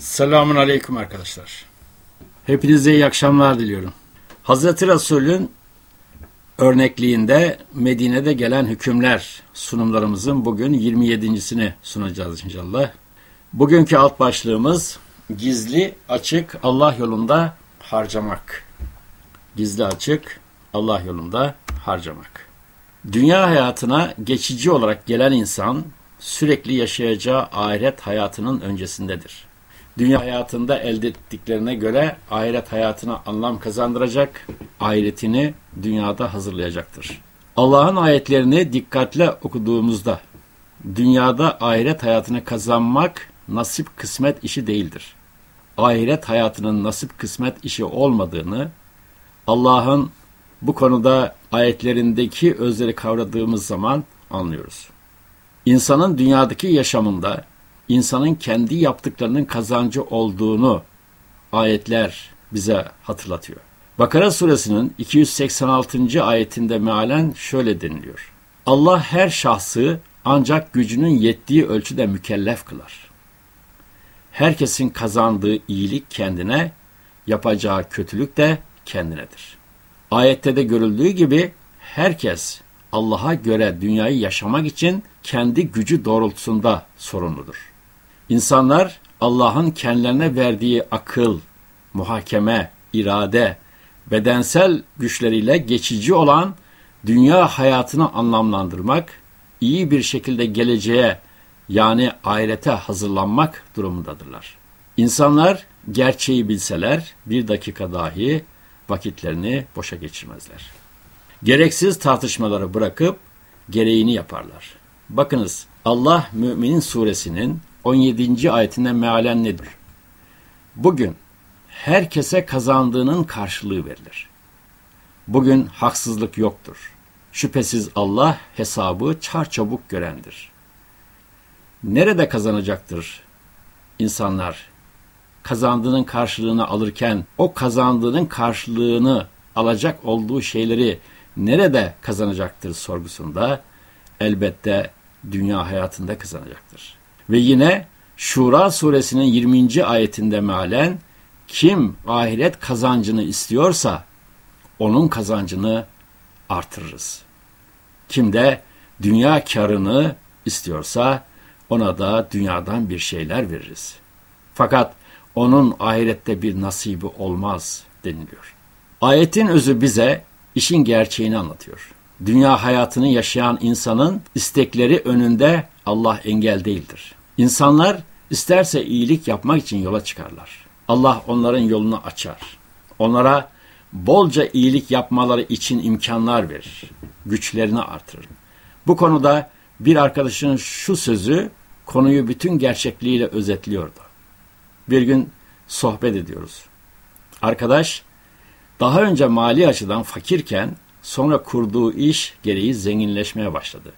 Selamun Aleyküm arkadaşlar. Hepinize iyi akşamlar diliyorum. Hazreti Resul'ün örnekliğinde Medine'de gelen hükümler sunumlarımızın bugün 27.sini sunacağız inşallah. Bugünkü alt başlığımız gizli açık Allah yolunda harcamak. Gizli açık Allah yolunda harcamak. Dünya hayatına geçici olarak gelen insan sürekli yaşayacağı ahiret hayatının öncesindedir. Dünya hayatında elde ettiklerine göre ahiret hayatına anlam kazandıracak, ahiretini dünyada hazırlayacaktır. Allah'ın ayetlerini dikkatle okuduğumuzda dünyada ahiret hayatını kazanmak nasip kısmet işi değildir. Ahiret hayatının nasip kısmet işi olmadığını, Allah'ın bu konuda ayetlerindeki özleri kavradığımız zaman anlıyoruz. İnsanın dünyadaki yaşamında insanın kendi yaptıklarının kazancı olduğunu ayetler bize hatırlatıyor. Bakara suresinin 286. ayetinde mealen şöyle deniliyor. Allah her şahsı ancak gücünün yettiği ölçüde mükellef kılar. Herkesin kazandığı iyilik kendine, yapacağı kötülük de kendinedir. Ayette de görüldüğü gibi herkes Allah'a göre dünyayı yaşamak için kendi gücü doğrultusunda sorumludur. İnsanlar Allah'ın kendilerine verdiği akıl, muhakeme, irade, bedensel güçleriyle geçici olan dünya hayatını anlamlandırmak, iyi bir şekilde geleceğe yani ahirete hazırlanmak durumundadırlar. İnsanlar gerçeği bilseler bir dakika dahi vakitlerini boşa geçirmezler. Gereksiz tartışmaları bırakıp gereğini yaparlar. Bakınız Allah Müminin suresinin 17. ayetinden mealen nedir? Bugün herkese kazandığının karşılığı verilir. Bugün haksızlık yoktur. Şüphesiz Allah hesabı çarçabuk görendir. Nerede kazanacaktır insanlar? Kazandığının karşılığını alırken o kazandığının karşılığını alacak olduğu şeyleri nerede kazanacaktır sorgusunda elbette dünya hayatında kazanacaktır. Ve yine Şura suresinin 20. ayetinde mealen kim ahiret kazancını istiyorsa onun kazancını artırırız. Kim de dünya karını istiyorsa ona da dünyadan bir şeyler veririz. Fakat onun ahirette bir nasibi olmaz deniliyor. Ayetin özü bize işin gerçeğini anlatıyor. Dünya hayatını yaşayan insanın istekleri önünde Allah engel değildir. İnsanlar isterse iyilik yapmak için yola çıkarlar. Allah onların yolunu açar. Onlara bolca iyilik yapmaları için imkanlar verir. Güçlerini artırır. Bu konuda bir arkadaşın şu sözü konuyu bütün gerçekliğiyle özetliyordu. Bir gün sohbet ediyoruz. Arkadaş daha önce mali açıdan fakirken sonra kurduğu iş gereği zenginleşmeye başladı.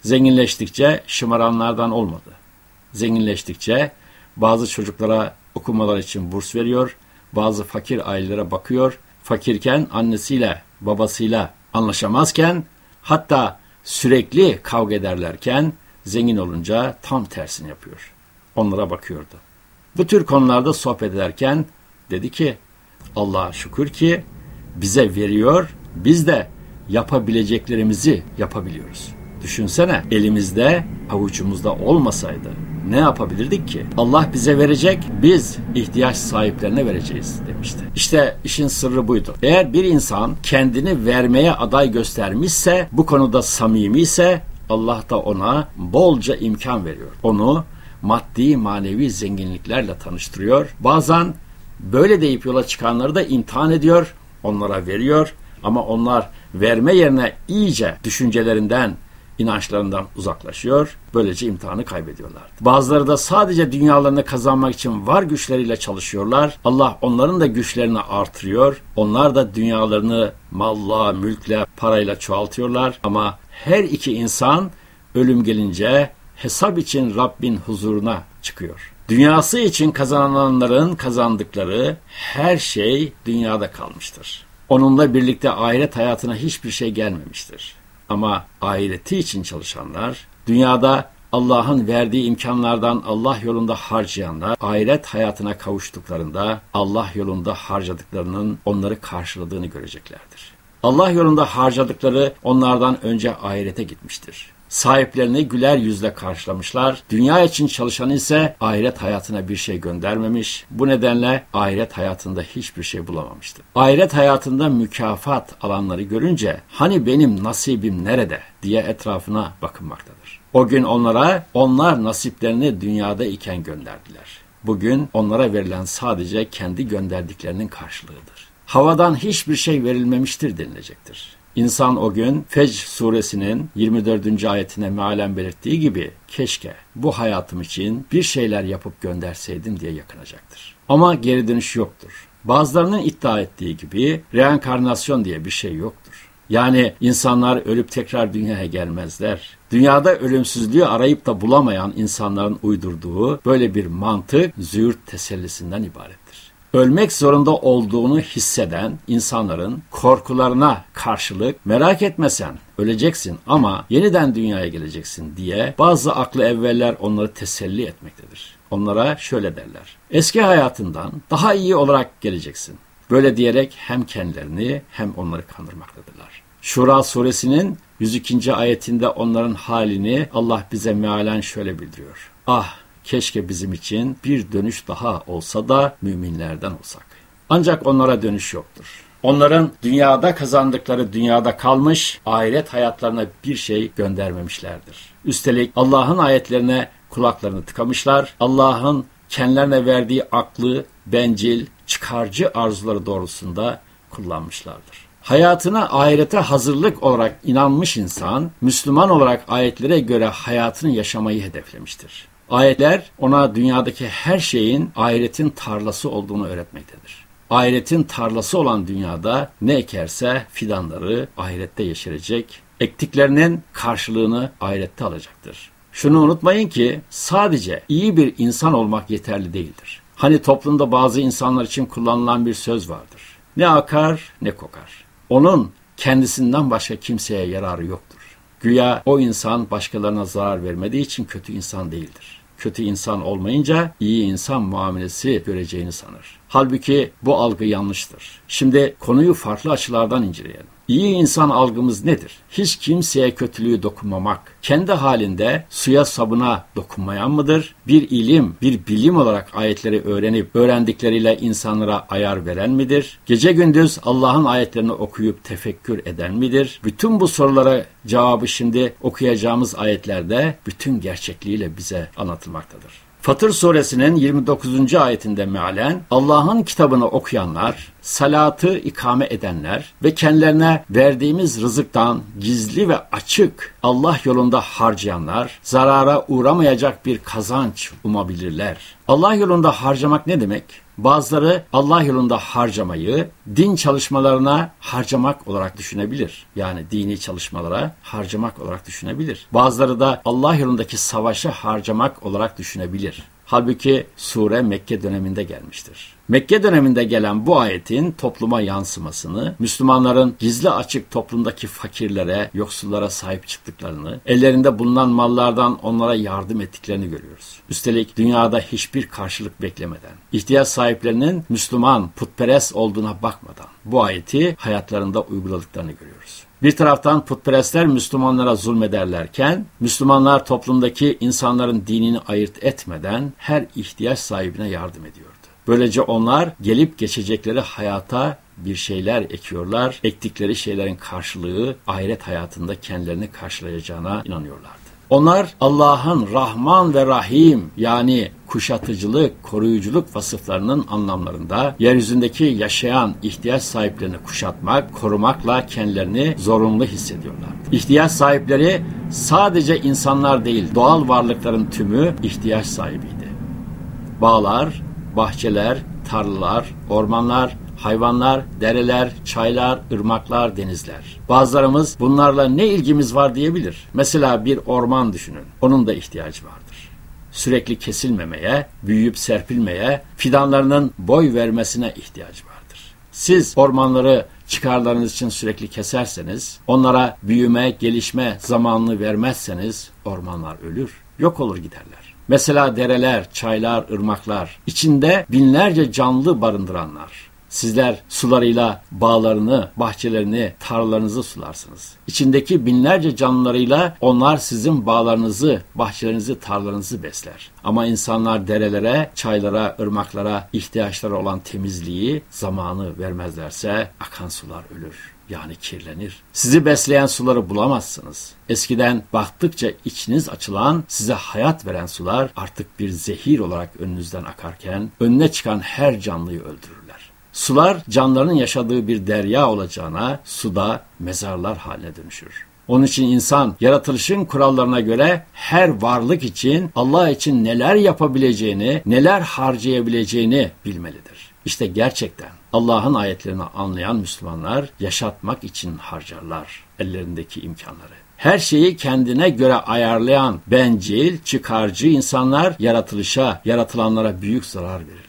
Zenginleştikçe şımaranlardan olmadı. Zenginleştikçe bazı çocuklara okumalar için burs veriyor, bazı fakir ailelere bakıyor. Fakirken annesiyle, babasıyla anlaşamazken, hatta sürekli kavga ederlerken zengin olunca tam tersini yapıyor. Onlara bakıyordu. Bu tür konularda sohbet ederken dedi ki, Allah'a şükür ki bize veriyor, biz de yapabileceklerimizi yapabiliyoruz. Düşünsene elimizde avucumuzda olmasaydı ne yapabilirdik ki? Allah bize verecek, biz ihtiyaç sahiplerine vereceğiz demişti. İşte işin sırrı buydu. Eğer bir insan kendini vermeye aday göstermişse, bu konuda samimi ise Allah da ona bolca imkan veriyor. Onu maddi manevi zenginliklerle tanıştırıyor. Bazen böyle deyip yola çıkanları da imtihan ediyor, onlara veriyor ama onlar verme yerine iyice düşüncelerinden, inançlarından uzaklaşıyor. Böylece imtihanı kaybediyorlar. Bazıları da sadece dünyalarını kazanmak için var güçleriyle çalışıyorlar. Allah onların da güçlerini artırıyor. Onlar da dünyalarını malla, mülkle, parayla çoğaltıyorlar. Ama her iki insan ölüm gelince hesap için Rabbin huzuruna çıkıyor. Dünyası için kazananların kazandıkları her şey dünyada kalmıştır. Onunla birlikte ahiret hayatına hiçbir şey gelmemiştir. Ama ahireti için çalışanlar dünyada Allah'ın verdiği imkanlardan Allah yolunda harcayanlar ahiret hayatına kavuştuklarında Allah yolunda harcadıklarının onları karşıladığını göreceklerdir. Allah yolunda harcadıkları onlardan önce ahirete gitmiştir. Sahiplerini güler yüzle karşılamışlar. Dünya için çalışan ise ahiret hayatına bir şey göndermemiş. Bu nedenle ahiret hayatında hiçbir şey bulamamıştı. Ahiret hayatında mükafat alanları görünce hani benim nasibim nerede diye etrafına bakınmaktadır. O gün onlara onlar nasiplerini dünyada iken gönderdiler. Bugün onlara verilen sadece kendi gönderdiklerinin karşılığıdır. Havadan hiçbir şey verilmemiştir denilecektir. İnsan o gün Fecr suresinin 24. ayetine mealen belirttiği gibi keşke bu hayatım için bir şeyler yapıp gönderseydim diye yakınacaktır. Ama geri dönüş yoktur. Bazılarının iddia ettiği gibi reenkarnasyon diye bir şey yoktur. Yani insanlar ölüp tekrar dünyaya gelmezler. Dünyada ölümsüzlüğü arayıp da bulamayan insanların uydurduğu böyle bir mantık züğürt tesellisinden ibaret ölmek zorunda olduğunu hisseden insanların korkularına karşılık merak etme sen öleceksin ama yeniden dünyaya geleceksin diye bazı aklı evveller onları teselli etmektedir. Onlara şöyle derler. Eski hayatından daha iyi olarak geleceksin. Böyle diyerek hem kendilerini hem onları kandırmaktadırlar. Şura suresinin 102. ayetinde onların halini Allah bize mealen şöyle bildiriyor. Ah Keşke bizim için bir dönüş daha olsa da müminlerden olsak. Ancak onlara dönüş yoktur. Onların dünyada kazandıkları dünyada kalmış, ahiret hayatlarına bir şey göndermemişlerdir. Üstelik Allah'ın ayetlerine kulaklarını tıkamışlar, Allah'ın kendilerine verdiği aklı, bencil, çıkarcı arzuları doğrusunda kullanmışlardır. Hayatına ahirete hazırlık olarak inanmış insan, Müslüman olarak ayetlere göre hayatını yaşamayı hedeflemiştir. Ayetler ona dünyadaki her şeyin ahiretin tarlası olduğunu öğretmektedir. Ahiretin tarlası olan dünyada ne ekerse fidanları ahirette yeşerecek, ektiklerinin karşılığını ahirette alacaktır. Şunu unutmayın ki sadece iyi bir insan olmak yeterli değildir. Hani toplumda bazı insanlar için kullanılan bir söz vardır. Ne akar ne kokar. Onun kendisinden başka kimseye yararı yoktur. Güya o insan başkalarına zarar vermediği için kötü insan değildir kötü insan olmayınca iyi insan muamelesi göreceğini sanır. Halbuki bu algı yanlıştır. Şimdi konuyu farklı açılardan inceleyelim. İyi insan algımız nedir? Hiç kimseye kötülüğü dokunmamak, kendi halinde suya sabuna dokunmayan mıdır? Bir ilim, bir bilim olarak ayetleri öğrenip öğrendikleriyle insanlara ayar veren midir? Gece gündüz Allah'ın ayetlerini okuyup tefekkür eden midir? Bütün bu sorulara cevabı şimdi okuyacağımız ayetlerde bütün gerçekliğiyle bize anlatılmaktadır. Fatır suresinin 29. ayetinde mealen Allah'ın kitabını okuyanlar, salatı ikame edenler ve kendilerine verdiğimiz rızıktan gizli ve açık Allah yolunda harcayanlar zarara uğramayacak bir kazanç umabilirler. Allah yolunda harcamak ne demek? Bazıları Allah yolunda harcamayı din çalışmalarına harcamak olarak düşünebilir. Yani dini çalışmalara harcamak olarak düşünebilir. Bazıları da Allah yolundaki savaşı harcamak olarak düşünebilir. Halbuki sure Mekke döneminde gelmiştir. Mekke döneminde gelen bu ayetin topluma yansımasını, Müslümanların gizli açık toplumdaki fakirlere, yoksullara sahip çıktıklarını, ellerinde bulunan mallardan onlara yardım ettiklerini görüyoruz. Üstelik dünyada hiçbir karşılık beklemeden, ihtiyaç sahiplerinin Müslüman, putperest olduğuna bakmadan bu ayeti hayatlarında uyguladıklarını görüyoruz. Bir taraftan putperestler Müslümanlara zulmederlerken, Müslümanlar toplumdaki insanların dinini ayırt etmeden her ihtiyaç sahibine yardım ediyordu. Böylece onlar gelip geçecekleri hayata bir şeyler ekiyorlar. Ektikleri şeylerin karşılığı ahiret hayatında kendilerini karşılayacağına inanıyorlardı. Onlar Allah'ın Rahman ve Rahim yani kuşatıcılık, koruyuculuk vasıflarının anlamlarında yeryüzündeki yaşayan ihtiyaç sahiplerini kuşatmak, korumakla kendilerini zorunlu hissediyorlar. İhtiyaç sahipleri sadece insanlar değil, doğal varlıkların tümü ihtiyaç sahibiydi. Bağlar, bahçeler, tarlalar, ormanlar, hayvanlar, dereler, çaylar, ırmaklar, denizler. Bazılarımız bunlarla ne ilgimiz var diyebilir. Mesela bir orman düşünün. Onun da ihtiyacı vardır. Sürekli kesilmemeye, büyüyüp serpilmeye, fidanlarının boy vermesine ihtiyacı vardır. Siz ormanları çıkarlarınız için sürekli keserseniz, onlara büyüme, gelişme zamanını vermezseniz ormanlar ölür. yok olur giderler. Mesela dereler, çaylar, ırmaklar, içinde binlerce canlı barındıranlar. Sizler sularıyla bağlarını, bahçelerini, tarlalarınızı sularsınız. İçindeki binlerce canlılarıyla onlar sizin bağlarınızı, bahçelerinizi, tarlalarınızı besler. Ama insanlar derelere, çaylara, ırmaklara ihtiyaçları olan temizliği, zamanı vermezlerse akan sular ölür yani kirlenir. Sizi besleyen suları bulamazsınız. Eskiden baktıkça içiniz açılan, size hayat veren sular artık bir zehir olarak önünüzden akarken önüne çıkan her canlıyı öldürürler. Sular canlıların yaşadığı bir derya olacağına suda mezarlar haline dönüşür. Onun için insan yaratılışın kurallarına göre her varlık için Allah için neler yapabileceğini, neler harcayabileceğini bilmelidir. İşte gerçekten Allah'ın ayetlerini anlayan Müslümanlar yaşatmak için harcarlar ellerindeki imkanları. Her şeyi kendine göre ayarlayan bencil, çıkarcı insanlar yaratılışa, yaratılanlara büyük zarar verirler.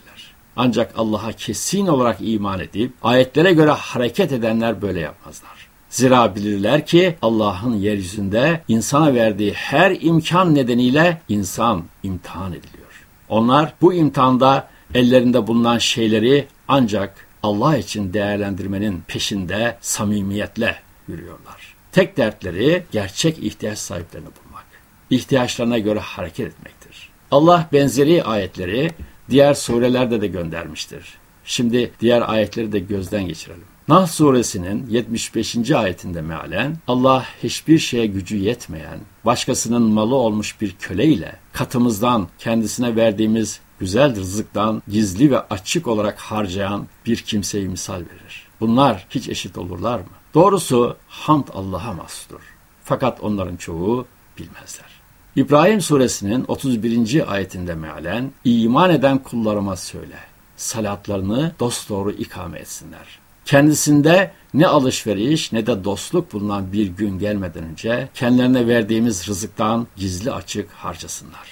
Ancak Allah'a kesin olarak iman edip ayetlere göre hareket edenler böyle yapmazlar. Zira bilirler ki Allah'ın yeryüzünde insana verdiği her imkan nedeniyle insan imtihan ediliyor. Onlar bu imtihanda ellerinde bulunan şeyleri ancak Allah için değerlendirmenin peşinde samimiyetle yürüyorlar. Tek dertleri gerçek ihtiyaç sahiplerini bulmak. İhtiyaçlarına göre hareket etmektir. Allah benzeri ayetleri diğer surelerde de göndermiştir. Şimdi diğer ayetleri de gözden geçirelim. Nahl suresinin 75. ayetinde mealen Allah hiçbir şeye gücü yetmeyen, başkasının malı olmuş bir köle ile katımızdan kendisine verdiğimiz güzel rızıktan gizli ve açık olarak harcayan bir kimseyi misal verir. Bunlar hiç eşit olurlar mı? Doğrusu hamd Allah'a mahsustur. Fakat onların çoğu bilmezler. İbrahim suresinin 31. ayetinde mealen iman eden kullarıma söyle salatlarını dosdoğru ikame etsinler. Kendisinde ne alışveriş ne de dostluk bulunan bir gün gelmeden önce kendilerine verdiğimiz rızıktan gizli açık harcasınlar.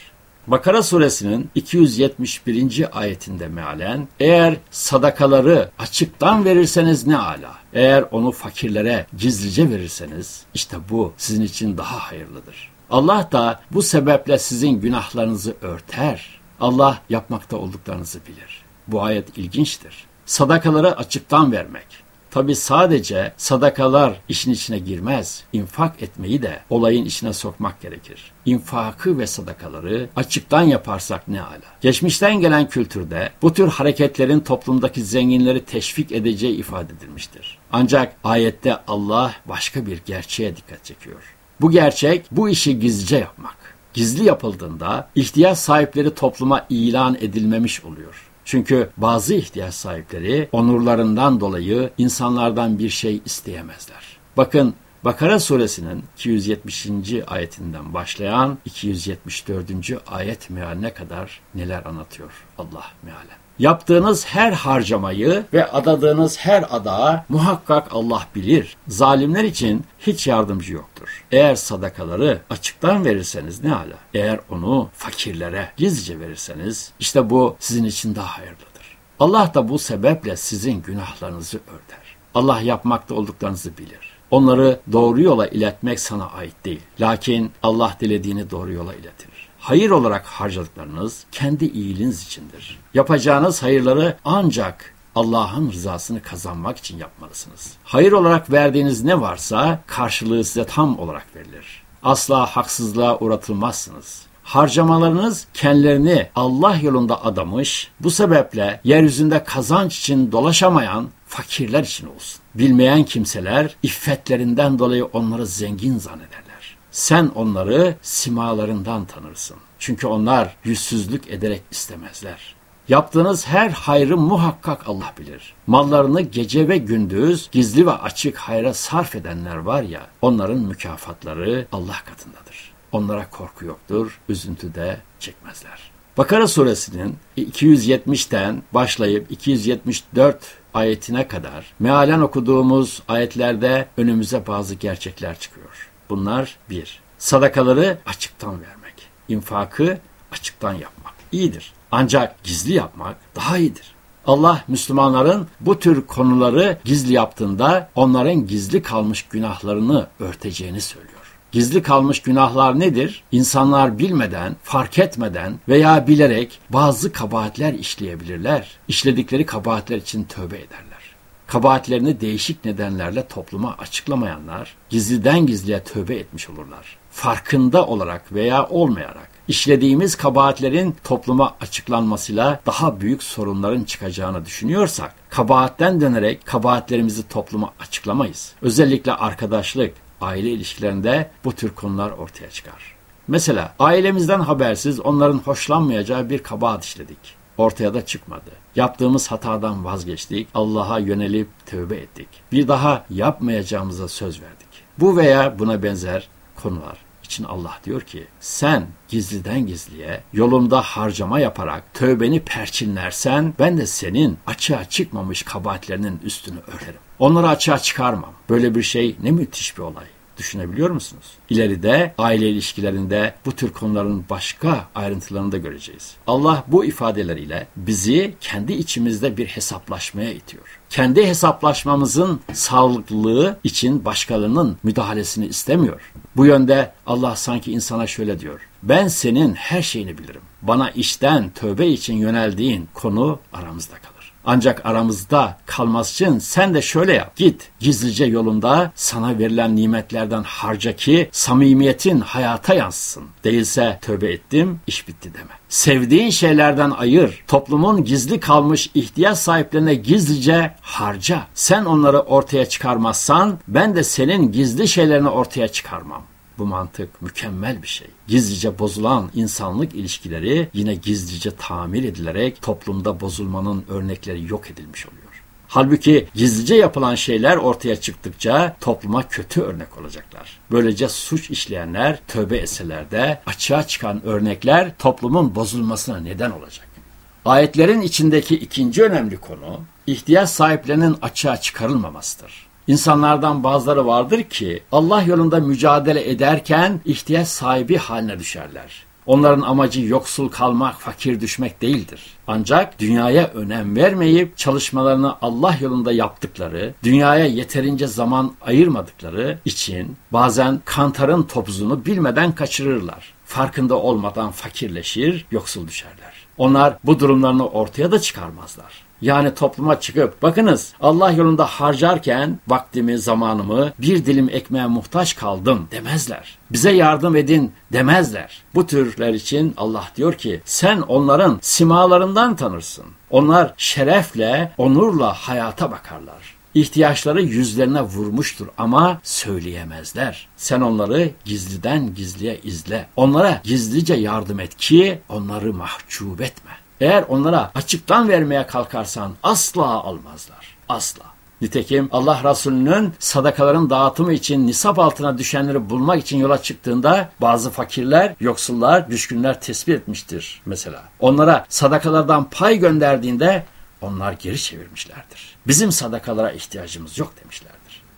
Bakara suresinin 271. ayetinde mealen eğer sadakaları açıktan verirseniz ne ala. Eğer onu fakirlere gizlice verirseniz işte bu sizin için daha hayırlıdır. Allah da bu sebeple sizin günahlarınızı örter. Allah yapmakta olduklarınızı bilir. Bu ayet ilginçtir. Sadakaları açıktan vermek Tabi sadece sadakalar işin içine girmez. İnfak etmeyi de olayın içine sokmak gerekir. İnfakı ve sadakaları açıktan yaparsak ne ala. Geçmişten gelen kültürde bu tür hareketlerin toplumdaki zenginleri teşvik edeceği ifade edilmiştir. Ancak ayette Allah başka bir gerçeğe dikkat çekiyor. Bu gerçek bu işi gizlice yapmak. Gizli yapıldığında ihtiyaç sahipleri topluma ilan edilmemiş oluyor. Çünkü bazı ihtiyaç sahipleri onurlarından dolayı insanlardan bir şey isteyemezler. Bakın Bakara suresinin 270. ayetinden başlayan 274. ayet mealine kadar neler anlatıyor Allah mealen. Yaptığınız her harcamayı ve adadığınız her adağa muhakkak Allah bilir. Zalimler için hiç yardımcı yoktur. Eğer sadakaları açıktan verirseniz ne ala. Eğer onu fakirlere gizlice verirseniz işte bu sizin için daha hayırlıdır. Allah da bu sebeple sizin günahlarınızı örter. Allah yapmakta olduklarınızı bilir. Onları doğru yola iletmek sana ait değil. Lakin Allah dilediğini doğru yola iletir hayır olarak harcadıklarınız kendi iyiliğiniz içindir. Yapacağınız hayırları ancak Allah'ın rızasını kazanmak için yapmalısınız. Hayır olarak verdiğiniz ne varsa karşılığı size tam olarak verilir. Asla haksızlığa uğratılmazsınız. Harcamalarınız kendilerini Allah yolunda adamış, bu sebeple yeryüzünde kazanç için dolaşamayan fakirler için olsun. Bilmeyen kimseler iffetlerinden dolayı onları zengin zanneder sen onları simalarından tanırsın. Çünkü onlar yüzsüzlük ederek istemezler. Yaptığınız her hayrı muhakkak Allah bilir. Mallarını gece ve gündüz gizli ve açık hayra sarf edenler var ya, onların mükafatları Allah katındadır. Onlara korku yoktur, üzüntü de çekmezler. Bakara suresinin 270'ten başlayıp 274 ayetine kadar mealen okuduğumuz ayetlerde önümüze bazı gerçekler çıkıyor. Bunlar bir. Sadakaları açıktan vermek. infakı açıktan yapmak. iyidir. Ancak gizli yapmak daha iyidir. Allah Müslümanların bu tür konuları gizli yaptığında onların gizli kalmış günahlarını örteceğini söylüyor. Gizli kalmış günahlar nedir? İnsanlar bilmeden, fark etmeden veya bilerek bazı kabahatler işleyebilirler. İşledikleri kabahatler için tövbe ederler. Kabahatlerini değişik nedenlerle topluma açıklamayanlar gizliden gizliye tövbe etmiş olurlar. Farkında olarak veya olmayarak işlediğimiz kabahatlerin topluma açıklanmasıyla daha büyük sorunların çıkacağını düşünüyorsak, kabahatten dönerek kabahatlerimizi topluma açıklamayız. Özellikle arkadaşlık, aile ilişkilerinde bu tür konular ortaya çıkar. Mesela ailemizden habersiz onların hoşlanmayacağı bir kabahat işledik. Ortaya da çıkmadı. Yaptığımız hatadan vazgeçtik, Allah'a yönelip tövbe ettik. Bir daha yapmayacağımıza söz verdik. Bu veya buna benzer konular için Allah diyor ki sen gizliden gizliye yolumda harcama yaparak tövbeni perçinlersen ben de senin açığa çıkmamış kabahatlerinin üstünü örterim. Onları açığa çıkarmam. Böyle bir şey ne müthiş bir olay. Düşünebiliyor musunuz? İleride aile ilişkilerinde bu tür konuların başka ayrıntılarını da göreceğiz. Allah bu ifadeleriyle bizi kendi içimizde bir hesaplaşmaya itiyor. Kendi hesaplaşmamızın sağlıklılığı için başkalarının müdahalesini istemiyor. Bu yönde Allah sanki insana şöyle diyor. Ben senin her şeyini bilirim. Bana işten tövbe için yöneldiğin konu aramızda kalır. Ancak aramızda kalmaz için sen de şöyle yap. Git gizlice yolunda sana verilen nimetlerden harca ki samimiyetin hayata yansısın. Değilse tövbe ettim iş bitti deme. Sevdiğin şeylerden ayır. Toplumun gizli kalmış ihtiyaç sahiplerine gizlice harca. Sen onları ortaya çıkarmazsan ben de senin gizli şeylerini ortaya çıkarmam. Bu mantık mükemmel bir şey. Gizlice bozulan insanlık ilişkileri yine gizlice tamir edilerek toplumda bozulmanın örnekleri yok edilmiş oluyor. Halbuki gizlice yapılan şeyler ortaya çıktıkça topluma kötü örnek olacaklar. Böylece suç işleyenler tövbe etseler de açığa çıkan örnekler toplumun bozulmasına neden olacak. Ayetlerin içindeki ikinci önemli konu ihtiyaç sahiplerinin açığa çıkarılmamasıdır. İnsanlardan bazıları vardır ki Allah yolunda mücadele ederken ihtiyaç sahibi haline düşerler. Onların amacı yoksul kalmak, fakir düşmek değildir. Ancak dünyaya önem vermeyip çalışmalarını Allah yolunda yaptıkları, dünyaya yeterince zaman ayırmadıkları için bazen kantarın topuzunu bilmeden kaçırırlar. Farkında olmadan fakirleşir, yoksul düşerler. Onlar bu durumlarını ortaya da çıkarmazlar. Yani topluma çıkıp bakınız Allah yolunda harcarken vaktimi, zamanımı bir dilim ekmeğe muhtaç kaldım demezler. Bize yardım edin demezler. Bu türler için Allah diyor ki sen onların simalarından tanırsın. Onlar şerefle, onurla hayata bakarlar. İhtiyaçları yüzlerine vurmuştur ama söyleyemezler. Sen onları gizliden gizliye izle. Onlara gizlice yardım et ki onları mahcup etme. Eğer onlara açıktan vermeye kalkarsan asla almazlar. Asla. Nitekim Allah Resulü'nün sadakaların dağıtımı için nisap altına düşenleri bulmak için yola çıktığında bazı fakirler, yoksullar, düşkünler tespit etmiştir mesela. Onlara sadakalardan pay gönderdiğinde onlar geri çevirmişlerdir. Bizim sadakalara ihtiyacımız yok demişler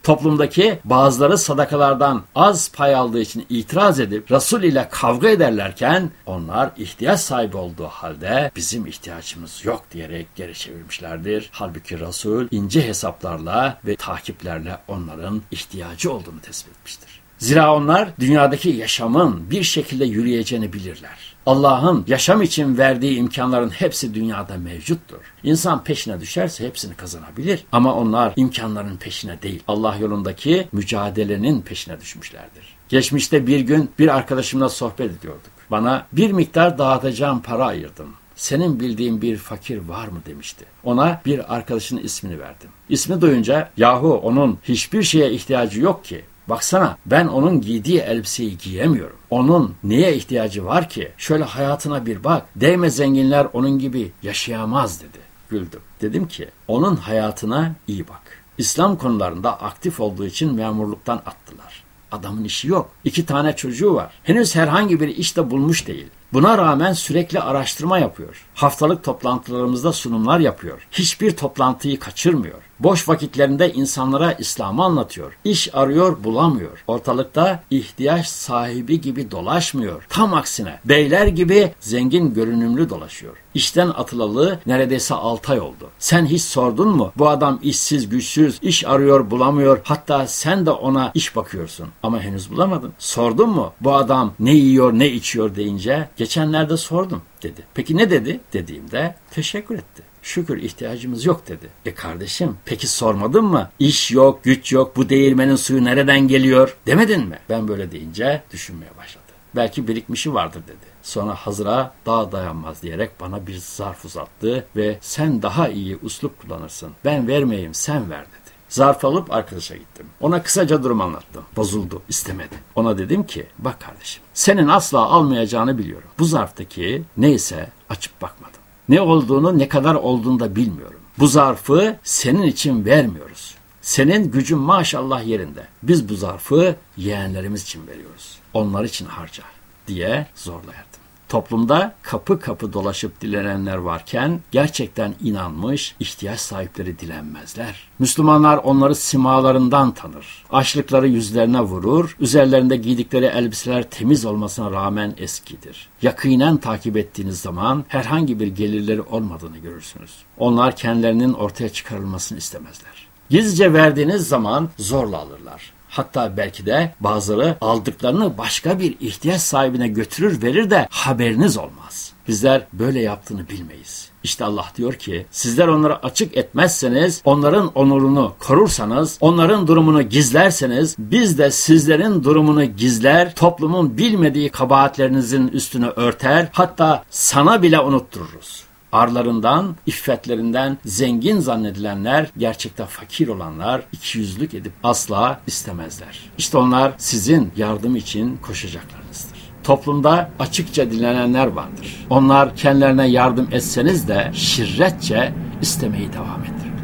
toplumdaki bazıları sadakalardan az pay aldığı için itiraz edip Resul ile kavga ederlerken onlar ihtiyaç sahibi olduğu halde bizim ihtiyacımız yok diyerek geri çevirmişlerdir. Halbuki Resul ince hesaplarla ve takiplerle onların ihtiyacı olduğunu tespit etmiştir. Zira onlar dünyadaki yaşamın bir şekilde yürüyeceğini bilirler. Allah'ın yaşam için verdiği imkanların hepsi dünyada mevcuttur. İnsan peşine düşerse hepsini kazanabilir. Ama onlar imkanların peşine değil, Allah yolundaki mücadelenin peşine düşmüşlerdir. Geçmişte bir gün bir arkadaşımla sohbet ediyorduk. Bana bir miktar dağıtacağım para ayırdım senin bildiğin bir fakir var mı demişti. Ona bir arkadaşının ismini verdim. İsmi duyunca yahu onun hiçbir şeye ihtiyacı yok ki. Baksana ben onun giydiği elbiseyi giyemiyorum. Onun neye ihtiyacı var ki? Şöyle hayatına bir bak. Değme zenginler onun gibi yaşayamaz dedi. Güldüm. Dedim ki onun hayatına iyi bak. İslam konularında aktif olduğu için memurluktan attılar. Adamın işi yok. İki tane çocuğu var. Henüz herhangi bir iş de bulmuş değil. Buna rağmen sürekli araştırma yapıyor. Haftalık toplantılarımızda sunumlar yapıyor. Hiçbir toplantıyı kaçırmıyor. Boş vakitlerinde insanlara İslam'ı anlatıyor. İş arıyor bulamıyor. Ortalıkta ihtiyaç sahibi gibi dolaşmıyor. Tam aksine beyler gibi zengin görünümlü dolaşıyor. İşten atılalı neredeyse 6 ay oldu. Sen hiç sordun mu? Bu adam işsiz, güçsüz, iş arıyor, bulamıyor. Hatta sen de ona iş bakıyorsun. Ama henüz bulamadın. Sordun mu? Bu adam ne yiyor, ne içiyor deyince geçenlerde sordum dedi. Peki ne dedi? Dediğimde teşekkür etti. Şükür ihtiyacımız yok dedi. E kardeşim peki sormadın mı? İş yok, güç yok, bu değirmenin suyu nereden geliyor demedin mi? Ben böyle deyince düşünmeye başladı. Belki birikmişi vardır dedi. Sonra hazıra daha dayanmaz diyerek bana bir zarf uzattı ve sen daha iyi uslup kullanırsın. Ben vermeyeyim sen ver dedi. Zarf alıp arkadaşa gittim. Ona kısaca durum anlattım. Bozuldu, istemedi. Ona dedim ki, bak kardeşim, senin asla almayacağını biliyorum. Bu zarftaki neyse açıp bakmadım. Ne olduğunu, ne kadar olduğunu da bilmiyorum. Bu zarfı senin için vermiyoruz. Senin gücün maşallah yerinde. Biz bu zarfı yeğenlerimiz için veriyoruz. Onlar için harca diye zorlayardım. Toplumda kapı kapı dolaşıp dilenenler varken gerçekten inanmış, ihtiyaç sahipleri dilenmezler. Müslümanlar onları simalarından tanır. Açlıkları yüzlerine vurur, üzerlerinde giydikleri elbiseler temiz olmasına rağmen eskidir. Yakinen takip ettiğiniz zaman herhangi bir gelirleri olmadığını görürsünüz. Onlar kendilerinin ortaya çıkarılmasını istemezler. Gizlice verdiğiniz zaman zorla alırlar. Hatta belki de bazıları aldıklarını başka bir ihtiyaç sahibine götürür verir de haberiniz olmaz. Bizler böyle yaptığını bilmeyiz. İşte Allah diyor ki sizler onları açık etmezseniz, onların onurunu korursanız, onların durumunu gizlerseniz biz de sizlerin durumunu gizler, toplumun bilmediği kabahatlerinizin üstünü örter, hatta sana bile unuttururuz arlarından, iffetlerinden zengin zannedilenler, gerçekte fakir olanlar ikiyüzlük edip asla istemezler. İşte onlar sizin yardım için koşacaklarınızdır. Toplumda açıkça dinlenenler vardır. Onlar kendilerine yardım etseniz de şirretçe istemeyi devam ettirirler.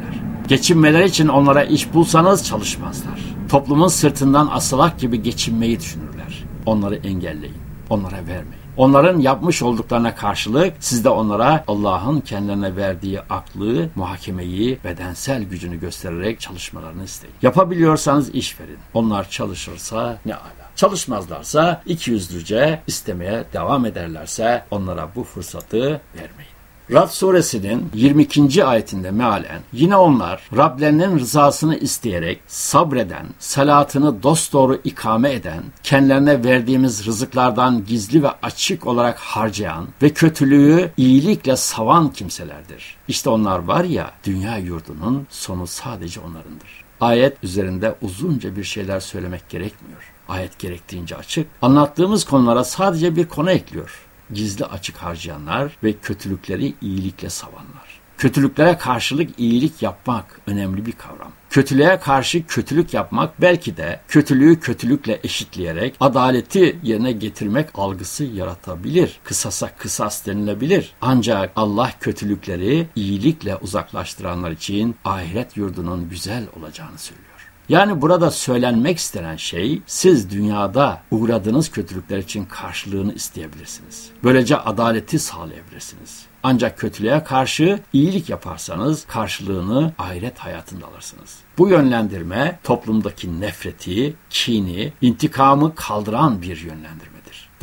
Geçinmeleri için onlara iş bulsanız çalışmazlar. Toplumun sırtından asılak gibi geçinmeyi düşünürler. Onları engelleyin, onlara vermeyin. Onların yapmış olduklarına karşılık siz de onlara Allah'ın kendilerine verdiği aklı, muhakemeyi, bedensel gücünü göstererek çalışmalarını isteyin. Yapabiliyorsanız iş verin. Onlar çalışırsa ne ala. Çalışmazlarsa iki yüzlüce istemeye devam ederlerse onlara bu fırsatı vermeyin. Rad suresinin 22. ayetinde mealen yine onlar Rablerinin rızasını isteyerek sabreden, salatını dosdoğru ikame eden, kendilerine verdiğimiz rızıklardan gizli ve açık olarak harcayan ve kötülüğü iyilikle savan kimselerdir. İşte onlar var ya dünya yurdunun sonu sadece onlarındır. Ayet üzerinde uzunca bir şeyler söylemek gerekmiyor. Ayet gerektiğince açık. Anlattığımız konulara sadece bir konu ekliyor gizli açık harcayanlar ve kötülükleri iyilikle savanlar. Kötülüklere karşılık iyilik yapmak önemli bir kavram. Kötülüğe karşı kötülük yapmak belki de kötülüğü kötülükle eşitleyerek adaleti yerine getirmek algısı yaratabilir. Kısasa kısas denilebilir. Ancak Allah kötülükleri iyilikle uzaklaştıranlar için ahiret yurdunun güzel olacağını söylüyor. Yani burada söylenmek istenen şey siz dünyada uğradığınız kötülükler için karşılığını isteyebilirsiniz. Böylece adaleti sağlayabilirsiniz. Ancak kötülüğe karşı iyilik yaparsanız karşılığını ahiret hayatında alırsınız. Bu yönlendirme toplumdaki nefreti, kini, intikamı kaldıran bir yönlendirme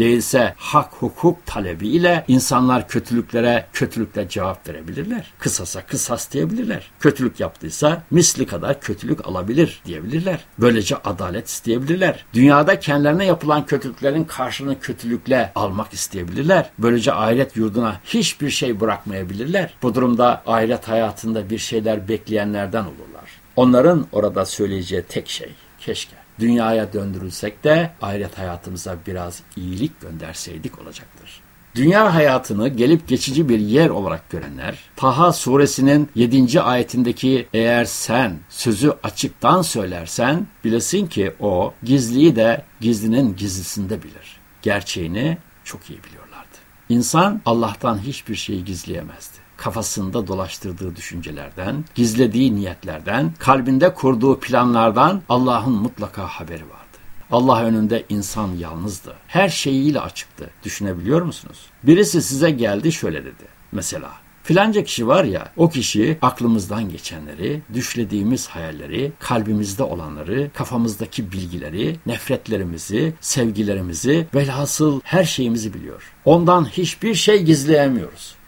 değilse hak hukuk talebiyle insanlar kötülüklere kötülükle cevap verebilirler. Kısasa kısas diyebilirler. Kötülük yaptıysa misli kadar kötülük alabilir diyebilirler. Böylece adalet isteyebilirler. Dünyada kendilerine yapılan kötülüklerin karşılığını kötülükle almak isteyebilirler. Böylece ahiret yurduna hiçbir şey bırakmayabilirler. Bu durumda ahiret hayatında bir şeyler bekleyenlerden olurlar. Onların orada söyleyeceği tek şey keşke dünyaya döndürülsek de ahiret hayatımıza biraz iyilik gönderseydik olacaktır. Dünya hayatını gelip geçici bir yer olarak görenler, Taha suresinin 7. ayetindeki eğer sen sözü açıktan söylersen, bilesin ki o gizliyi de gizlinin gizlisinde bilir. Gerçeğini çok iyi biliyorlardı. İnsan Allah'tan hiçbir şeyi gizleyemezdi kafasında dolaştırdığı düşüncelerden, gizlediği niyetlerden, kalbinde kurduğu planlardan Allah'ın mutlaka haberi vardı. Allah önünde insan yalnızdı. Her şeyiyle açıktı. Düşünebiliyor musunuz? Birisi size geldi şöyle dedi. Mesela Filanca kişi var ya, o kişi aklımızdan geçenleri, düşlediğimiz hayalleri, kalbimizde olanları, kafamızdaki bilgileri, nefretlerimizi, sevgilerimizi, velhasıl her şeyimizi biliyor. Ondan hiçbir şey gizleyemiyoruz.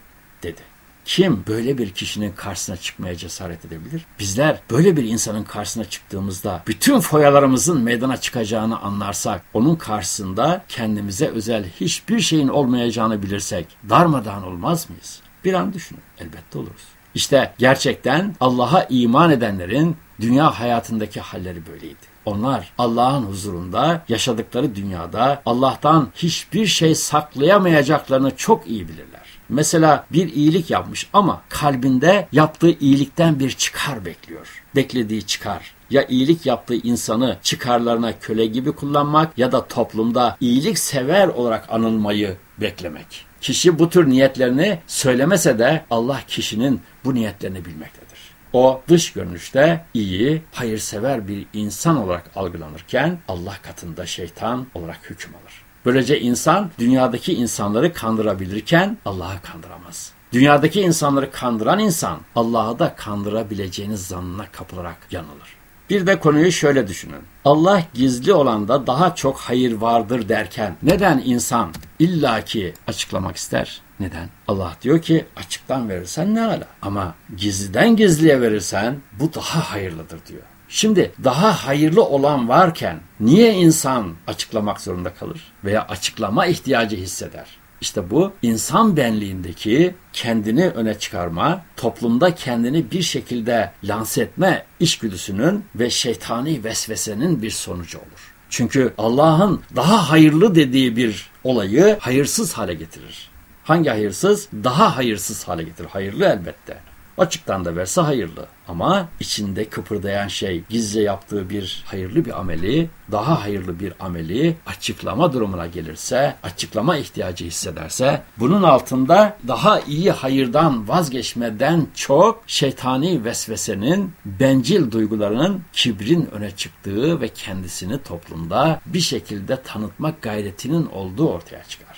Kim böyle bir kişinin karşısına çıkmaya cesaret edebilir? Bizler böyle bir insanın karşısına çıktığımızda bütün foyalarımızın meydana çıkacağını anlarsak, onun karşısında kendimize özel hiçbir şeyin olmayacağını bilirsek darmadağın olmaz mıyız? Bir an düşünün. Elbette oluruz. İşte gerçekten Allah'a iman edenlerin dünya hayatındaki halleri böyleydi. Onlar Allah'ın huzurunda yaşadıkları dünyada Allah'tan hiçbir şey saklayamayacaklarını çok iyi bilirler. Mesela bir iyilik yapmış ama kalbinde yaptığı iyilikten bir çıkar bekliyor. Beklediği çıkar. Ya iyilik yaptığı insanı çıkarlarına köle gibi kullanmak ya da toplumda iyilik sever olarak anılmayı beklemek. Kişi bu tür niyetlerini söylemese de Allah kişinin bu niyetlerini bilmektedir. O dış görünüşte iyi, hayırsever bir insan olarak algılanırken Allah katında şeytan olarak hüküm alır. Böylece insan dünyadaki insanları kandırabilirken Allah'ı kandıramaz. Dünyadaki insanları kandıran insan Allah'ı da kandırabileceğiniz zannına kapılarak yanılır. Bir de konuyu şöyle düşünün. Allah gizli olanda daha çok hayır vardır derken neden insan illaki açıklamak ister? Neden? Allah diyor ki açıktan verirsen ne ala. Ama gizliden gizliye verirsen bu daha hayırlıdır diyor. Şimdi daha hayırlı olan varken niye insan açıklamak zorunda kalır veya açıklama ihtiyacı hisseder? İşte bu insan benliğindeki kendini öne çıkarma, toplumda kendini bir şekilde lanse etme içgüdüsünün ve şeytani vesvesenin bir sonucu olur. Çünkü Allah'ın daha hayırlı dediği bir olayı hayırsız hale getirir. Hangi hayırsız? Daha hayırsız hale getirir. Hayırlı elbette. Açıktan da verse hayırlı. Ama içinde kıpırdayan şey gizli yaptığı bir hayırlı bir ameli, daha hayırlı bir ameli açıklama durumuna gelirse, açıklama ihtiyacı hissederse, bunun altında daha iyi hayırdan vazgeçmeden çok şeytani vesvesenin, bencil duygularının kibrin öne çıktığı ve kendisini toplumda bir şekilde tanıtmak gayretinin olduğu ortaya çıkar.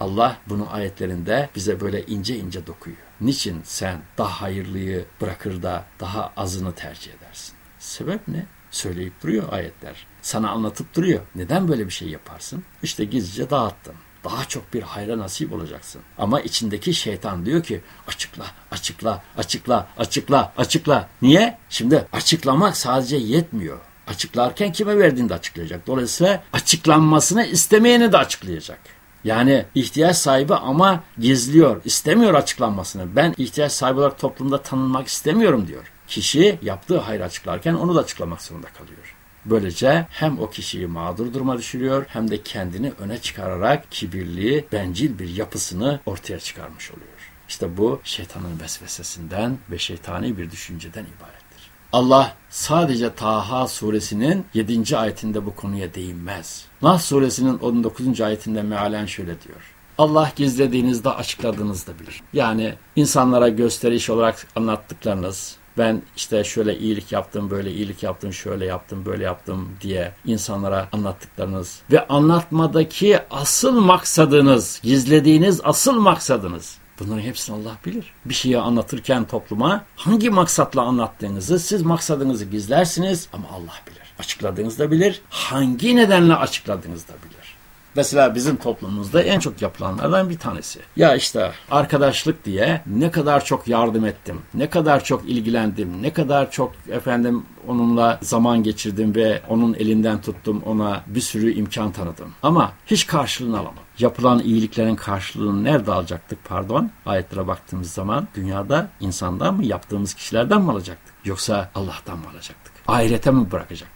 Allah bunu ayetlerinde bize böyle ince ince dokuyor. Niçin sen daha hayırlıyı bırakır da daha azını tercih edersin? Sebep ne? Söyleyip duruyor ayetler. Sana anlatıp duruyor. Neden böyle bir şey yaparsın? İşte gizlice dağıttın daha çok bir hayra nasip olacaksın. Ama içindeki şeytan diyor ki açıkla, açıkla, açıkla, açıkla, açıkla. Niye? Şimdi açıklamak sadece yetmiyor. Açıklarken kime verdiğini de açıklayacak. Dolayısıyla açıklanmasını istemeyeni de açıklayacak. Yani ihtiyaç sahibi ama gizliyor, istemiyor açıklanmasını. Ben ihtiyaç sahibi olarak toplumda tanınmak istemiyorum diyor. Kişi yaptığı hayır açıklarken onu da açıklamak zorunda kalıyor. Böylece hem o kişiyi mağdur duruma düşürüyor hem de kendini öne çıkararak kibirli, bencil bir yapısını ortaya çıkarmış oluyor. İşte bu şeytanın vesvesesinden ve şeytani bir düşünceden ibarettir. Allah sadece Taha suresinin 7. ayetinde bu konuya değinmez. Nah suresinin 19. ayetinde mealen şöyle diyor. Allah gizlediğinizde açıkladığınızda bilir. Yani insanlara gösteriş olarak anlattıklarınız, ben işte şöyle iyilik yaptım, böyle iyilik yaptım, şöyle yaptım, böyle yaptım diye insanlara anlattıklarınız ve anlatmadaki asıl maksadınız, gizlediğiniz asıl maksadınız Bunların hepsini Allah bilir. Bir şeyi anlatırken topluma hangi maksatla anlattığınızı siz maksadınızı gizlersiniz ama Allah bilir. Açıkladığınızda bilir. Hangi nedenle açıkladığınızda bilir. Mesela bizim toplumumuzda en çok yapılanlardan bir tanesi. Ya işte arkadaşlık diye ne kadar çok yardım ettim, ne kadar çok ilgilendim, ne kadar çok efendim onunla zaman geçirdim ve onun elinden tuttum, ona bir sürü imkan tanıdım. Ama hiç karşılığını alamadım. Yapılan iyiliklerin karşılığını nerede alacaktık pardon? Ayetlere baktığımız zaman dünyada insandan mı yaptığımız kişilerden mi alacaktık? Yoksa Allah'tan mı alacaktık? Ahirete mi bırakacaktık?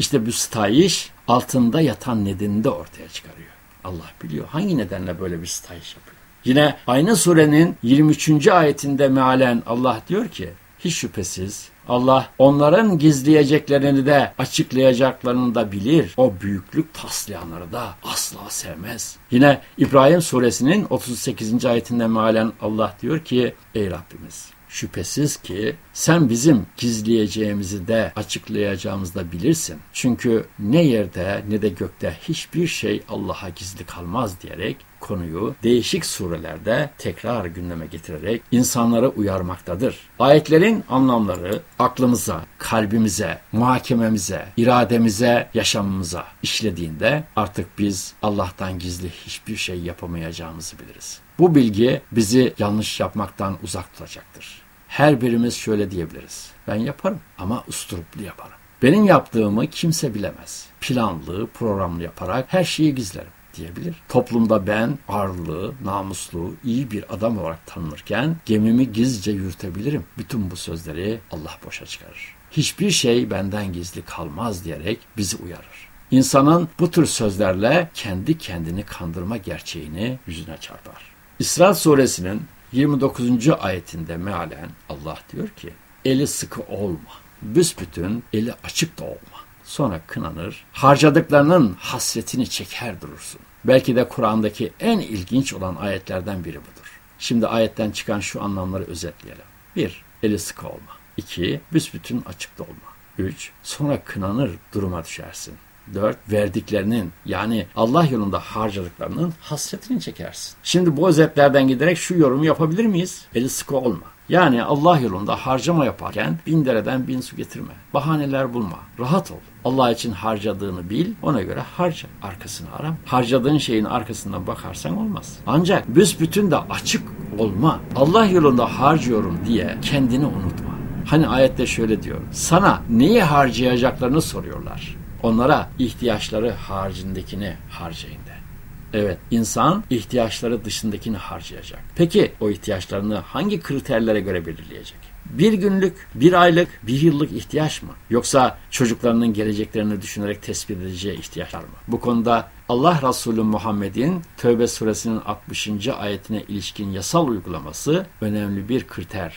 İşte bu stayiş altında yatan nedenini de ortaya çıkarıyor. Allah biliyor hangi nedenle böyle bir stayiş yapıyor. Yine aynı surenin 23. ayetinde mealen Allah diyor ki hiç şüphesiz Allah onların gizleyeceklerini de açıklayacaklarını da bilir. O büyüklük taslayanları da asla sevmez. Yine İbrahim suresinin 38. ayetinde mealen Allah diyor ki Ey Rabbimiz Şüphesiz ki sen bizim gizleyeceğimizi de açıklayacağımızı da bilirsin. Çünkü ne yerde ne de gökte hiçbir şey Allah'a gizli kalmaz diyerek konuyu değişik surelerde tekrar gündeme getirerek insanları uyarmaktadır. Ayetlerin anlamları aklımıza, kalbimize, muhakememize, irademize, yaşamımıza işlediğinde artık biz Allah'tan gizli hiçbir şey yapamayacağımızı biliriz. Bu bilgi bizi yanlış yapmaktan uzak tutacaktır. Her birimiz şöyle diyebiliriz. Ben yaparım ama usturuplu yaparım. Benim yaptığımı kimse bilemez. Planlı, programlı yaparak her şeyi gizlerim diyebilir. Toplumda ben ağırlı, namuslu, iyi bir adam olarak tanınırken gemimi gizlice yürütebilirim. Bütün bu sözleri Allah boşa çıkarır. Hiçbir şey benden gizli kalmaz diyerek bizi uyarır. İnsanın bu tür sözlerle kendi kendini kandırma gerçeğini yüzüne çarpar. İsra suresinin 29. ayetinde mealen Allah diyor ki eli sıkı olma, büsbütün eli açık da olma. Sonra kınanır, harcadıklarının hasretini çeker durursun. Belki de Kur'an'daki en ilginç olan ayetlerden biri budur. Şimdi ayetten çıkan şu anlamları özetleyelim. 1. Eli sıkı olma. 2. Büsbütün açıkta olma. 3. Sonra kınanır duruma düşersin. 4. Verdiklerinin yani Allah yolunda harcadıklarının hasretini çekersin. Şimdi bu özetlerden giderek şu yorumu yapabilir miyiz? Eli sıkı olma. Yani Allah yolunda harcama yaparken bin dereden bin su getirme. Bahaneler bulma. Rahat ol. Allah için harcadığını bil, ona göre harca. Arkasını ara. Harcadığın şeyin arkasından bakarsan olmaz. Ancak büsbütün de açık olma. Allah yolunda harcıyorum diye kendini unutma. Hani ayette şöyle diyor. Sana neyi harcayacaklarını soruyorlar. Onlara ihtiyaçları haricindekini harcayın de. Evet, insan ihtiyaçları dışındakini harcayacak. Peki o ihtiyaçlarını hangi kriterlere göre belirleyecek? Bir günlük, bir aylık, bir yıllık ihtiyaç mı? Yoksa çocuklarının geleceklerini düşünerek tespit edeceği ihtiyaçlar mı? Bu konuda Allah Resulü Muhammed'in Tövbe suresinin 60. ayetine ilişkin yasal uygulaması önemli bir kriter.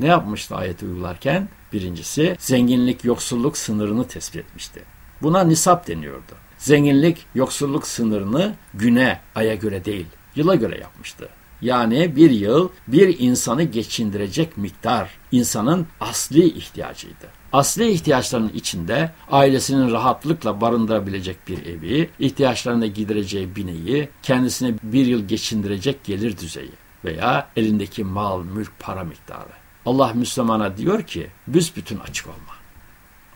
Ne yapmıştı ayeti uygularken? Birincisi zenginlik yoksulluk sınırını tespit etmişti. Buna nisap deniyordu. Zenginlik yoksulluk sınırını güne, aya göre değil, yıla göre yapmıştı. Yani bir yıl bir insanı geçindirecek miktar insanın asli ihtiyacıydı. Asli ihtiyaçlarının içinde ailesinin rahatlıkla barındırabilecek bir evi, ihtiyaçlarını gidereceği bineği, kendisine bir yıl geçindirecek gelir düzeyi veya elindeki mal, mülk, para miktarı. Allah Müslümana diyor ki büsbütün açık olma.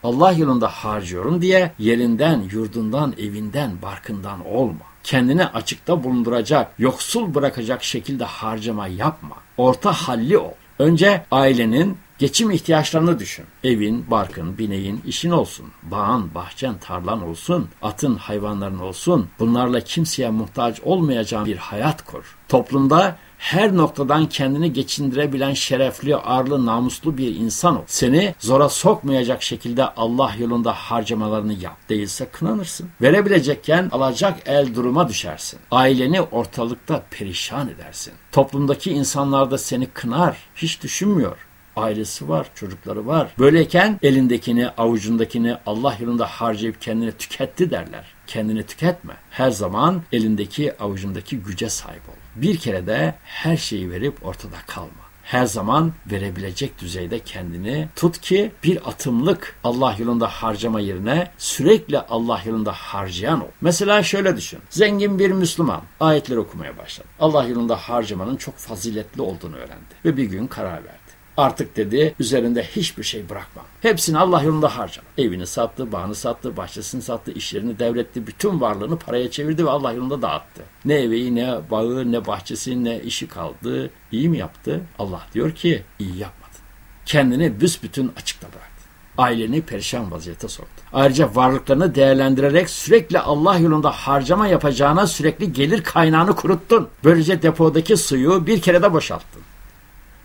Allah yolunda harcıyorum diye yerinden, yurdundan, evinden, barkından olma. Kendini açıkta bulunduracak, yoksul bırakacak şekilde harcama yapma. Orta halli ol. Önce ailenin geçim ihtiyaçlarını düşün. Evin, barkın, bineğin, işin olsun. Bağın, bahçen, tarlan olsun. Atın, hayvanların olsun. Bunlarla kimseye muhtaç olmayacağın bir hayat kur. Toplumda her noktadan kendini geçindirebilen şerefli, arlı, namuslu bir insan ol. Seni zora sokmayacak şekilde Allah yolunda harcamalarını yap. Değilse kınanırsın. Verebilecekken alacak el duruma düşersin. Aileni ortalıkta perişan edersin. Toplumdaki insanlar da seni kınar. Hiç düşünmüyor ailesi var, çocukları var. Böyleyken elindekini, avucundakini Allah yolunda harcayıp kendini tüketti derler. Kendini tüketme. Her zaman elindeki, avucundaki güce sahip ol. Bir kere de her şeyi verip ortada kalma her zaman verebilecek düzeyde kendini tut ki bir atımlık Allah yolunda harcama yerine sürekli Allah yolunda harcayan ol. Mesela şöyle düşün. Zengin bir Müslüman ayetleri okumaya başladı. Allah yolunda harcamanın çok faziletli olduğunu öğrendi ve bir gün karar verdi. Artık dedi üzerinde hiçbir şey bırakmam. Hepsini Allah yolunda harcadı. Evini sattı, bağını sattı, bahçesini sattı, işlerini devretti. Bütün varlığını paraya çevirdi ve Allah yolunda dağıttı. Ne evi, ne bağı, ne bahçesi, ne işi kaldı. İyi mi yaptı? Allah diyor ki iyi yapmadın. Kendini büsbütün açıkta bıraktı. Aileni perişan vaziyete soktu. Ayrıca varlıklarını değerlendirerek sürekli Allah yolunda harcama yapacağına sürekli gelir kaynağını kuruttun. Böylece depodaki suyu bir kere de boşalttın.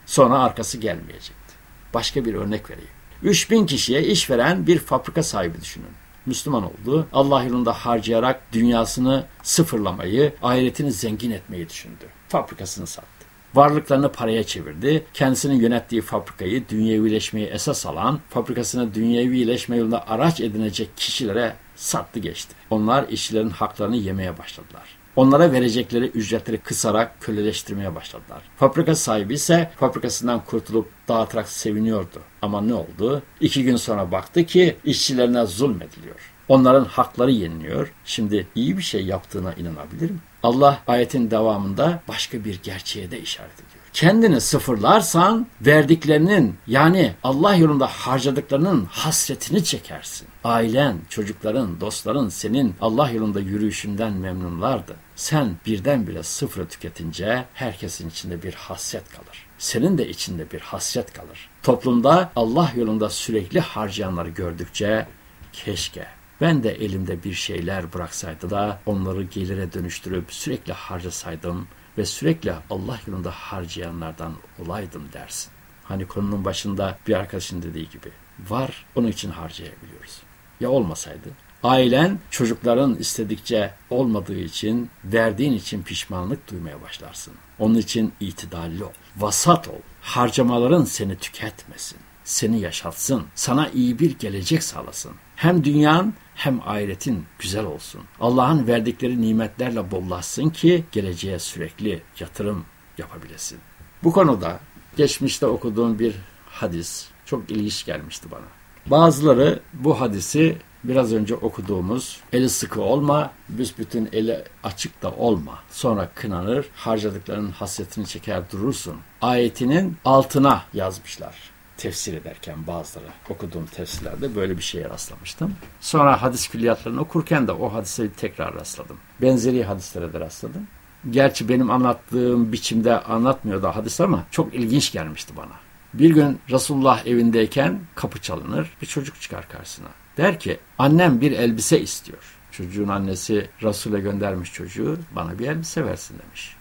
Sonra arkası gelmeyecekti. Başka bir örnek vereyim. 3000 kişiye iş veren bir fabrika sahibi düşünün. Müslüman oldu. Allah yolunda harcayarak dünyasını sıfırlamayı, ahiretini zengin etmeyi düşündü. Fabrikasını sattı. Varlıklarını paraya çevirdi. Kendisinin yönettiği fabrikayı dünyevileşmeyi esas alan, fabrikasını dünyevileşme yolunda araç edinecek kişilere sattı geçti. Onlar işçilerin haklarını yemeye başladılar. Onlara verecekleri ücretleri kısarak köleleştirmeye başladılar. Fabrika sahibi ise fabrikasından kurtulup dağıtarak seviniyordu. Ama ne oldu? İki gün sonra baktı ki işçilerine zulmediliyor. Onların hakları yeniliyor. Şimdi iyi bir şey yaptığına inanabilirim. Allah ayetin devamında başka bir gerçeğe de işaret ediyor. Kendini sıfırlarsan verdiklerinin yani Allah yolunda harcadıklarının hasretini çekersin. Ailen, çocukların, dostların senin Allah yolunda yürüyüşünden memnunlardı. Sen birdenbire sıfırı tüketince herkesin içinde bir hasret kalır. Senin de içinde bir hasret kalır. Toplumda Allah yolunda sürekli harcayanları gördükçe keşke ben de elimde bir şeyler bıraksaydı da onları gelire dönüştürüp sürekli harcasaydım ve sürekli Allah yolunda harcayanlardan olaydım dersin. Hani konunun başında bir arkadaşın dediği gibi var onun için harcayabiliyoruz. Ya olmasaydı? Ailen çocukların istedikçe olmadığı için, verdiğin için pişmanlık duymaya başlarsın. Onun için itidalli ol, vasat ol. Harcamaların seni tüketmesin, seni yaşatsın, sana iyi bir gelecek sağlasın. Hem dünyan hem ahiretin güzel olsun. Allah'ın verdikleri nimetlerle bollaşsın ki geleceğe sürekli yatırım yapabilesin. Bu konuda geçmişte okuduğum bir hadis çok ilginç gelmişti bana. Bazıları bu hadisi biraz önce okuduğumuz eli sıkı olma, büsbütün eli açık da olma. Sonra kınanır, harcadıklarının hasretini çeker durursun. Ayetinin altına yazmışlar tefsir ederken bazıları okuduğum tefsirlerde böyle bir şeye rastlamıştım. Sonra hadis külliyatlarını okurken de o hadise tekrar rastladım. Benzeri hadislere de rastladım. Gerçi benim anlattığım biçimde anlatmıyor da hadis ama çok ilginç gelmişti bana. Bir gün Resulullah evindeyken kapı çalınır, bir çocuk çıkar karşısına. Der ki, annem bir elbise istiyor. Çocuğun annesi Resul'e göndermiş çocuğu, bana bir elbise versin demiş.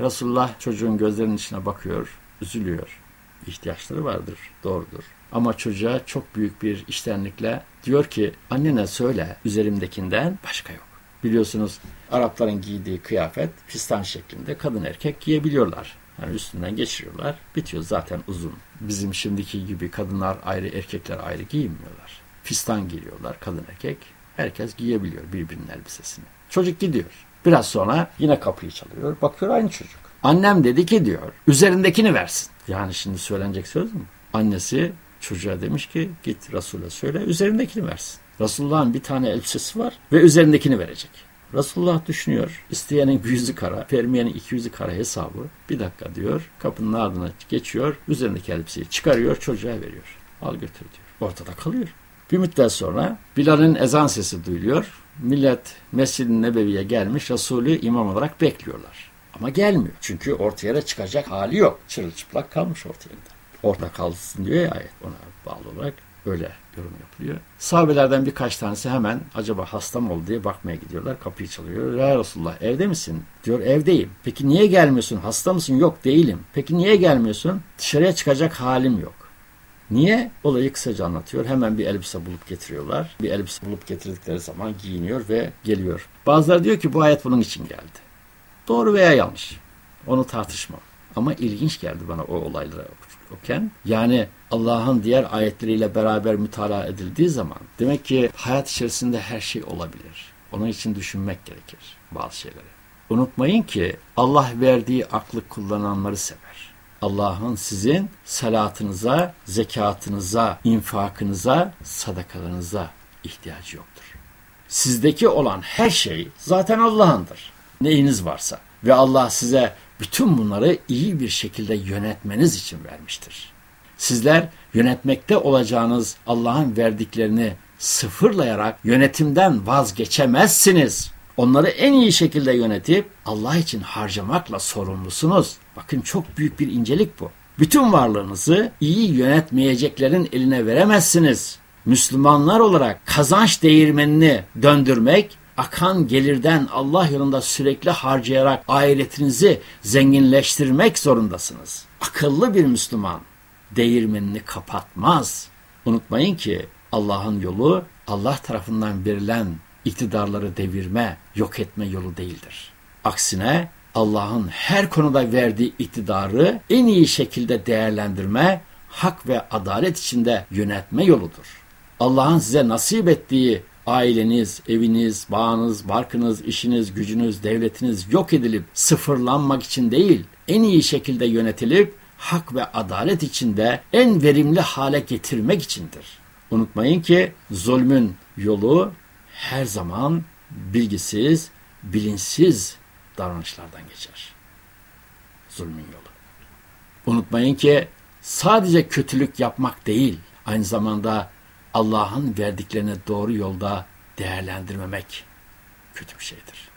Resulullah çocuğun gözlerinin içine bakıyor, üzülüyor ihtiyaçları vardır. Doğrudur. Ama çocuğa çok büyük bir iştenlikle diyor ki annene söyle üzerimdekinden başka yok. Biliyorsunuz Arapların giydiği kıyafet fistan şeklinde kadın erkek giyebiliyorlar. Yani üstünden geçiriyorlar. Bitiyor zaten uzun. Bizim şimdiki gibi kadınlar ayrı erkekler ayrı giyinmiyorlar. Fistan giyiyorlar kadın erkek. Herkes giyebiliyor birbirinin elbisesini. Çocuk gidiyor. Biraz sonra yine kapıyı çalıyor. Bakıyor aynı çocuk. Annem dedi ki diyor üzerindekini versin. Yani şimdi söylenecek söz mü? Annesi çocuğa demiş ki git Resul'e söyle üzerindekini versin. Resulullah'ın bir tane elbisesi var ve üzerindekini verecek. Resulullah düşünüyor. İsteyenin yüzü kara, vermeyenin iki yüzü kara hesabı. Bir dakika diyor. Kapının ardına geçiyor. Üzerindeki elbiseyi çıkarıyor. Çocuğa veriyor. Al götür diyor. Ortada kalıyor. Bir müddet sonra Bilal'in ezan sesi duyuluyor. Millet Mescid-i Nebevi'ye gelmiş Resulü imam olarak bekliyorlar. Ama gelmiyor. Çünkü ortaya da çıkacak hali yok. Çırılçıplak kalmış ortaya da. Orta kalsın diyor ya ayet ona bağlı olarak. Öyle yorum yapılıyor. Sahabelerden birkaç tanesi hemen acaba hasta mı oldu diye bakmaya gidiyorlar. Kapıyı çalıyor. Ya Resulullah evde misin? Diyor evdeyim. Peki niye gelmiyorsun? Hasta mısın? Yok değilim. Peki niye gelmiyorsun? Dışarıya çıkacak halim yok. Niye? Olayı kısaca anlatıyor. Hemen bir elbise bulup getiriyorlar. Bir elbise bulup getirdikleri zaman giyiniyor ve geliyor. Bazıları diyor ki bu ayet bunun için geldi. Doğru veya yanlış. Onu tartışmam. Ama ilginç geldi bana o olayları okurken. Yani Allah'ın diğer ayetleriyle beraber mütalaa edildiği zaman demek ki hayat içerisinde her şey olabilir. Onun için düşünmek gerekir bazı şeyleri. Unutmayın ki Allah verdiği aklı kullananları sever. Allah'ın sizin salatınıza, zekatınıza, infakınıza, sadakalarınıza ihtiyacı yoktur. Sizdeki olan her şey zaten Allah'ındır neyiniz varsa ve Allah size bütün bunları iyi bir şekilde yönetmeniz için vermiştir. Sizler yönetmekte olacağınız Allah'ın verdiklerini sıfırlayarak yönetimden vazgeçemezsiniz. Onları en iyi şekilde yönetip Allah için harcamakla sorumlusunuz. Bakın çok büyük bir incelik bu. Bütün varlığınızı iyi yönetmeyeceklerin eline veremezsiniz. Müslümanlar olarak kazanç değirmenini döndürmek akan gelirden Allah yolunda sürekli harcayarak ahiretinizi zenginleştirmek zorundasınız. Akıllı bir Müslüman değirmenini kapatmaz. Unutmayın ki Allah'ın yolu Allah tarafından verilen iktidarları devirme, yok etme yolu değildir. Aksine Allah'ın her konuda verdiği iktidarı en iyi şekilde değerlendirme, hak ve adalet içinde yönetme yoludur. Allah'ın size nasip ettiği aileniz, eviniz, bağınız, barkınız, işiniz, gücünüz, devletiniz yok edilip sıfırlanmak için değil, en iyi şekilde yönetilip hak ve adalet içinde en verimli hale getirmek içindir. Unutmayın ki zulmün yolu her zaman bilgisiz, bilinçsiz davranışlardan geçer. Zulmün yolu. Unutmayın ki sadece kötülük yapmak değil, aynı zamanda Allah'ın verdiklerini doğru yolda değerlendirmemek kötü bir şeydir.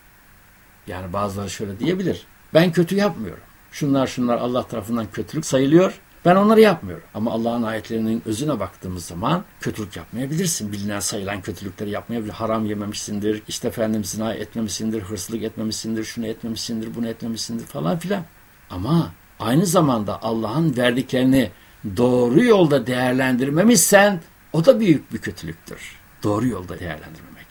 Yani bazıları şöyle diyebilir. Ben kötü yapmıyorum. Şunlar şunlar Allah tarafından kötülük sayılıyor. Ben onları yapmıyorum. Ama Allah'ın ayetlerinin özüne baktığımız zaman kötülük yapmayabilirsin. Bilinen sayılan kötülükleri yapmayabilir. Haram yememişsindir, işte efendim zina etmemişsindir, hırsızlık etmemişsindir, şunu etmemişsindir, bunu etmemişsindir falan filan. Ama aynı zamanda Allah'ın verdiklerini doğru yolda değerlendirmemişsen o da büyük bir kötülüktür. Doğru yolda değerlendirmemek.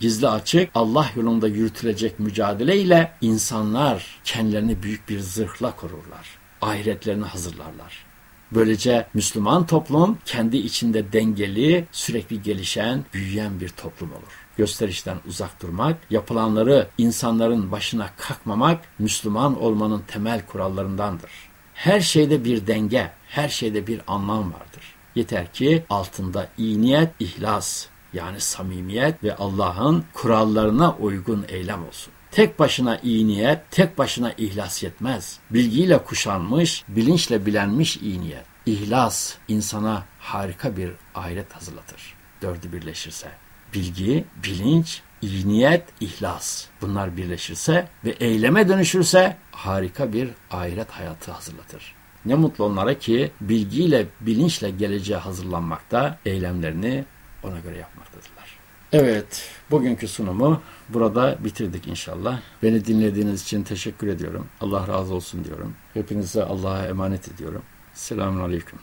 Gizli açık Allah yolunda yürütülecek mücadeleyle insanlar kendilerini büyük bir zırhla korurlar. Ahiretlerini hazırlarlar. Böylece Müslüman toplum kendi içinde dengeli, sürekli gelişen, büyüyen bir toplum olur. Gösterişten uzak durmak, yapılanları insanların başına kalkmamak Müslüman olmanın temel kurallarındandır. Her şeyde bir denge, her şeyde bir anlam vardır. Yeter ki altında iyi niyet, ihlas yani samimiyet ve Allah'ın kurallarına uygun eylem olsun. Tek başına iyi niyet, tek başına ihlas yetmez. Bilgiyle kuşanmış, bilinçle bilenmiş iyi niyet. İhlas insana harika bir ahiret hazırlatır. Dördü birleşirse. Bilgi, bilinç, iyi niyet, ihlas. Bunlar birleşirse ve eyleme dönüşürse harika bir ahiret hayatı hazırlatır. Ne mutlu onlara ki bilgiyle, bilinçle geleceğe hazırlanmakta, eylemlerini ona göre yapmaktadırlar. Evet, bugünkü sunumu burada bitirdik inşallah. Beni dinlediğiniz için teşekkür ediyorum. Allah razı olsun diyorum. Hepinize Allah'a emanet ediyorum. Selamun Aleyküm.